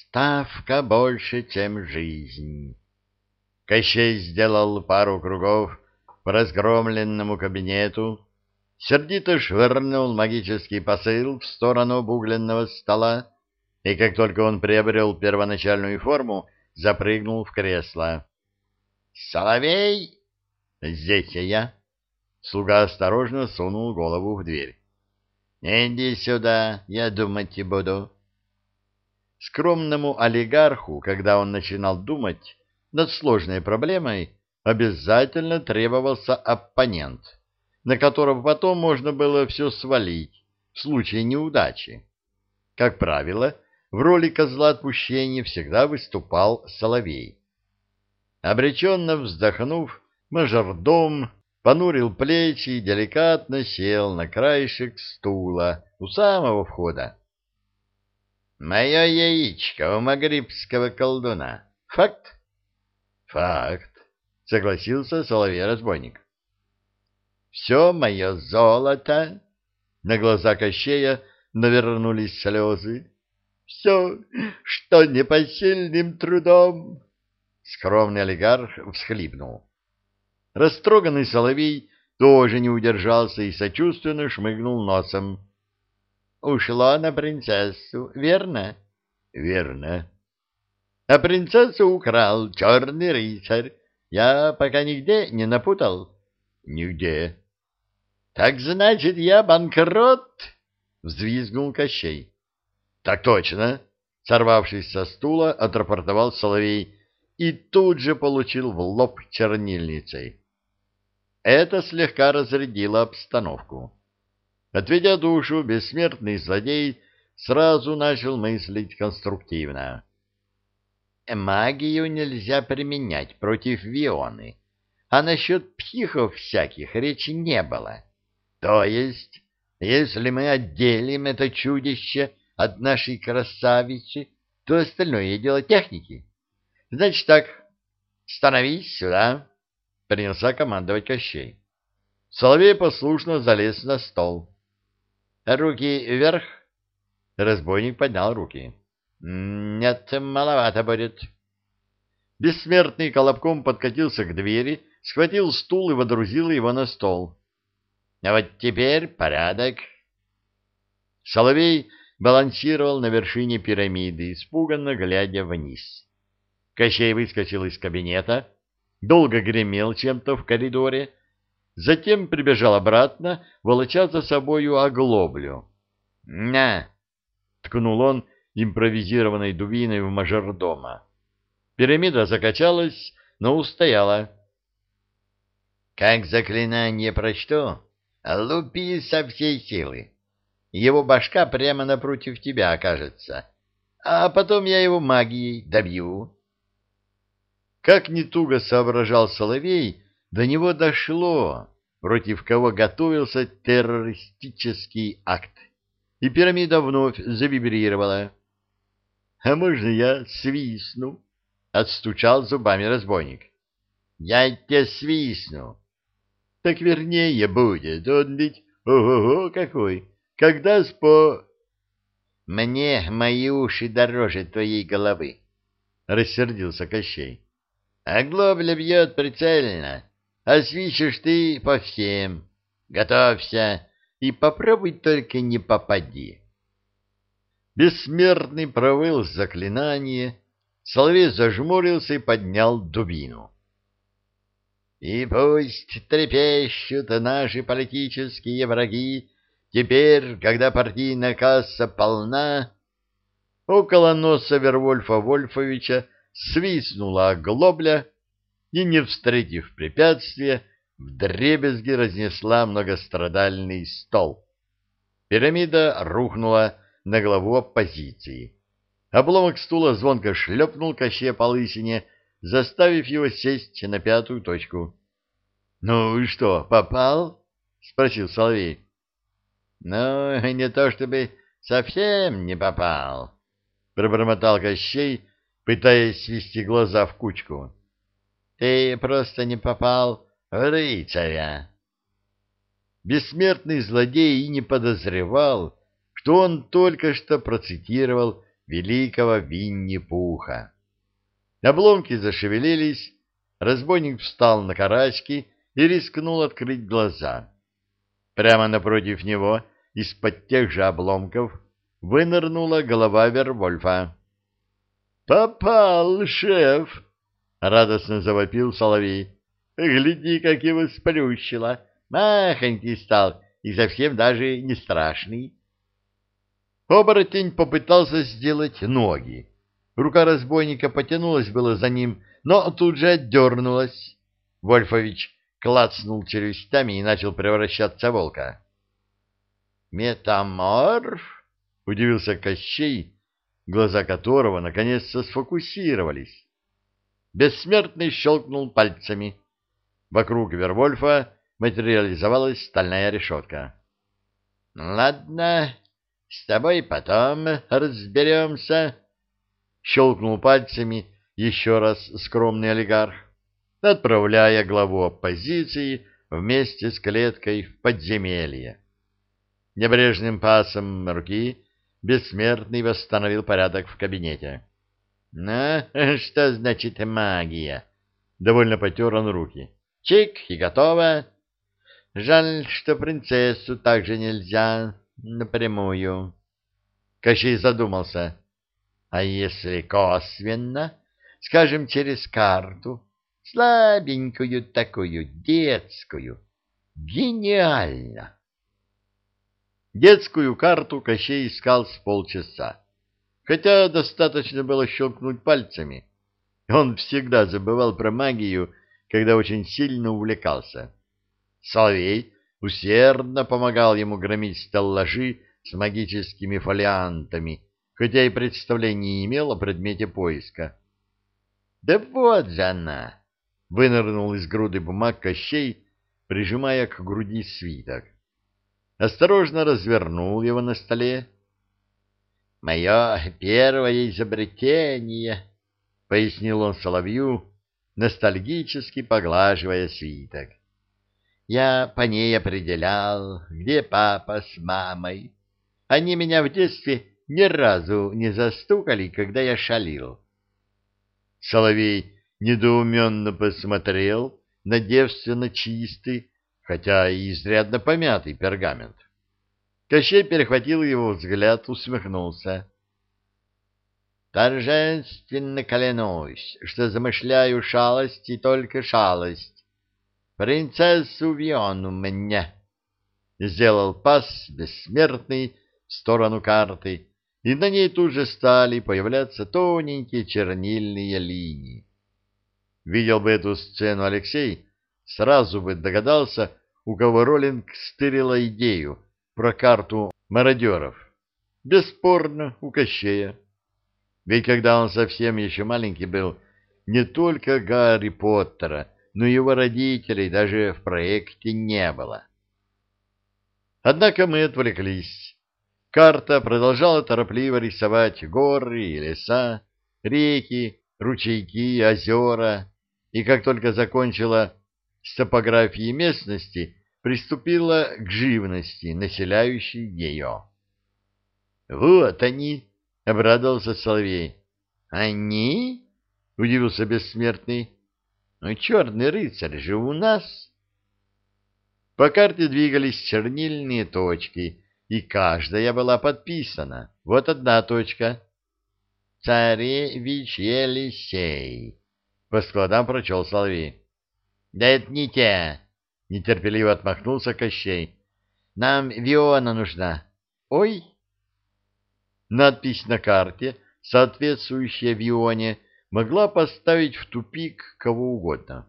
Ставка больше, чем жизнь. Кощей сделал пару кругов по разгромленному кабинету, сердито швырнул магический посыл в сторону обугленного стола, и как только он приобрел первоначальную форму, запрыгнул в кресло. «Соловей!» «Здесь я!» Слуга осторожно сунул голову в дверь. «Иди сюда, я думать буду». Скромному олигарху, когда он начинал думать над сложной проблемой, обязательно требовался оппонент, на которого потом можно было все свалить в случае неудачи. Как правило, в роли козла отпущения всегда выступал Соловей. Обреченно вздохнув, мажордом понурил плечи и деликатно сел на краешек стула у самого входа. «Мое яичко у магрибского колдуна. Факт?» «Факт», — согласился соловей-разбойник. «Все мое золото!» На глаза Кощея навернулись слезы. «Все, что непосильным трудом!» Скромный олигарх всхлипнул. Растроганный соловей тоже не удержался и сочувственно шмыгнул носом. «Ушло на принцессу, верно?» «Верно». «А принцессу украл черный рыцарь. Я пока нигде не напутал?» «Нигде». «Так значит, я банкрот?» — взвизгнул Кощей. «Так точно!» — сорвавшись со стула, отрапортовал Соловей и тут же получил в лоб чернильницей. Это слегка разрядило обстановку. Отведя душу, бессмертный злодей сразу начал мыслить конструктивно. Магию нельзя применять против Вионы, а насчет психов всяких речи не было. То есть, если мы отделим это чудище от нашей красавицы, то остальное дело техники. Значит так, становись сюда, — принялся командовать Кощей. Соловей послушно залез на стол. Руки вверх. Разбойник поднял руки. Нет, маловато будет. Бессмертный колобком подкатился к двери, схватил стул и водрузил его на стол. А вот теперь порядок. Соловей балансировал на вершине пирамиды, испуганно глядя вниз. Кощей выскочил из кабинета, долго гремел чем-то в коридоре, затем прибежал обратно, волоча за собою оглоблю. «На!» — ткнул он импровизированной дубиной в мажордома. Пирамида закачалась, но устояла. «Как заклинание прочту, лупи со всей силы. Его башка прямо напротив тебя окажется, а потом я его магией добью». Как не туго соображал Соловей, до него дошло, против кого готовился террористический акт, и пирамида вновь завибрировала. — А можно я свистну? — отстучал зубами разбойник. — Я тебе свистну. — Так вернее будет, он ведь ого-го какой, когда спо... — Мне мои уши дороже твоей головы, — рассердился Кощей. Оглобля бьет прицельно, а свищешь ты по всем. Готовься и попробуй только не попади. Бессмертный провыл заклинание, Соловей зажмурился и поднял дубину. И пусть трепещут наши политические враги, теперь, когда партийная касса полна, около носа Вервольфа Вольфовича свистнула глобля и, не встретив препятствия, вдребезги разнесла многострадальный стол. Пирамида рухнула на главу оппозиции. Обломок стула звонко шлепнул Кощея по лысине, заставив его сесть на пятую точку. — Ну и что, попал? — спросил Соловей. — Ну, не то чтобы совсем не попал, — пробормотал Кощей, пытаясь свести глаза в кучку. — Ты просто не попал в рыцаря. Бессмертный злодей и не подозревал, что он только что процитировал великого Винни-Пуха. Обломки зашевелились, разбойник встал на карачки и рискнул открыть глаза. Прямо напротив него, из-под тех же обломков, вынырнула голова Вервольфа. «Попал, шеф!» — радостно завопил Соловей. «Гляди, как его сплющило! Махонький стал и совсем даже не страшный!» Оборотень попытался сделать ноги. Рука разбойника потянулась было за ним, но тут же отдернулась. Вольфович клацнул челюстями и начал превращаться в волка. «Метаморф?» — удивился Кощей, глаза которого наконец-то сфокусировались. Бессмертный щелкнул пальцами. Вокруг Вервольфа материализовалась стальная решетка. — Ладно, с тобой потом разберемся. Щелкнул пальцами еще раз скромный олигарх, отправляя главу оппозиции вместе с клеткой в подземелье. Небрежным пасом руки бессмертный восстановил порядок в кабинете. — Ну, что значит магия? — довольно потер он руки. — Чик, и готово. Жаль, что принцессу также нельзя напрямую. Кощей задумался. А если косвенно, скажем, через карту, слабенькую такую, детскую, гениально. Детскую карту Кощей искал с полчаса, хотя достаточно было щелкнуть пальцами. Он всегда забывал про магию, когда очень сильно увлекался. Соловей усердно помогал ему громить стеллажи с магическими фолиантами, хотя и представления не имел о предмете поиска. «Да вот же она!» — вынырнул из груды бумаг Кощей, прижимая к груди свиток. Осторожно развернул его на столе. «Мое первое изобретение!» — пояснил он Соловью, ностальгически поглаживая свиток. «Я по ней определял, где папа с мамой. Они меня в детстве ни разу не застукали, когда я шалил. Соловей недоуменно посмотрел на девственно чистый, хотя и изрядно помятый пергамент. Кощей перехватил его взгляд, усмехнулся. «Торжественно клянусь, что замышляю шалость и только шалость. Принцессу Виону мне!» Сделал пас бессмертный в сторону карты, и на ней тут же стали появляться тоненькие чернильные линии. Видел бы эту сцену Алексей, сразу бы догадался, у кого Роллинг стырила идею про карту мародеров. Бесспорно, у Кощея. Ведь когда он совсем еще маленький был, не только Гарри Поттера, но его родителей даже в проекте не было. Однако мы отвлеклись. Карта продолжала торопливо рисовать горы и леса, реки, ручейки, озера, и как только закончила с топографией местности, приступила к живности, населяющей ее. «Вот они!» — обрадовался Соловей. «Они?» — удивился Бессмертный. «Ну, черный рыцарь же у нас!» По карте двигались чернильные точки — и каждая была подписана. Вот одна точка. «Царевич Елисей», — по складам прочел Соловей. «Да это не те», — нетерпеливо отмахнулся Кощей. «Нам Виона нужна». «Ой!» Надпись на карте, соответствующая Вионе, могла поставить в тупик кого угодно.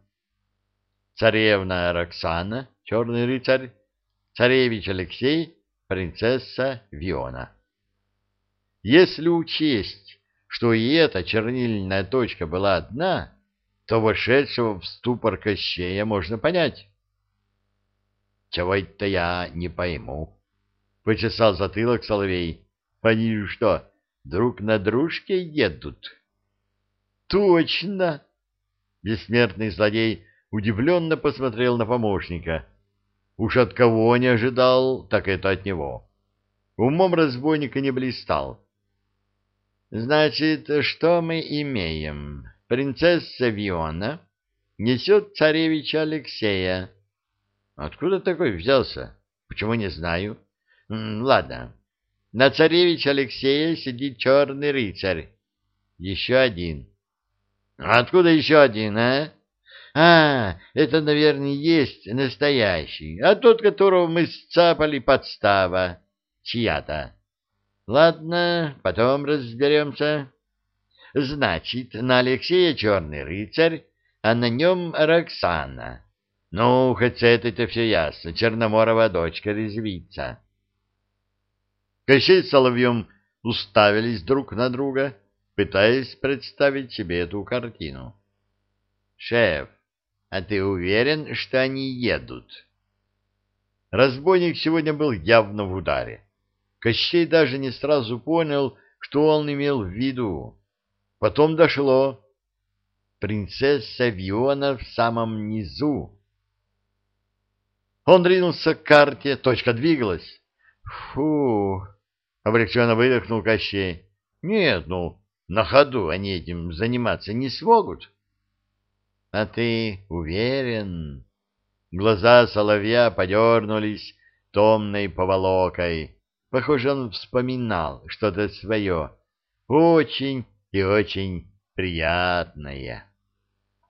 Царевна Роксана, черный рыцарь, царевич Алексей принцесса Виона. Если учесть, что и эта чернильная точка была одна, то вошедшего в ступор Кощея можно понять. «Чего это я не пойму?» — почесал затылок Соловей. «Они что, друг на дружке едут?» «Точно!» — бессмертный злодей удивленно посмотрел на помощника — Уж от кого не ожидал, так это от него. Умом разбойника не блистал. Значит, что мы имеем? Принцесса Виона несет царевича Алексея. Откуда такой взялся? Почему не знаю? Ладно. На царевич Алексея сидит черный рыцарь. Еще один. Откуда еще один, а? А, это, наверное, есть настоящий, а тот, которого мы сцапали, подстава. Чья-то. Ладно, потом разберемся. Значит, на Алексея черный рыцарь, а на нем Роксана. Ну, хоть с этой-то все ясно. Черноморова дочка резвится. Кощей с Соловьем уставились друг на друга, пытаясь представить себе эту картину. «Шеф, а ты уверен, что они едут?» Разбойник сегодня был явно в ударе. Кощей даже не сразу понял, что он имел в виду. Потом дошло. Принцесса Виона в самом низу. Он ринулся к карте, точка двигалась. Фу! Облегченно выдохнул Кощей. Нет, ну, на ходу они этим заниматься не смогут. А ты уверен? Глаза соловья подернулись томной поволокой. Похоже, он вспоминал что-то свое, очень и очень приятное.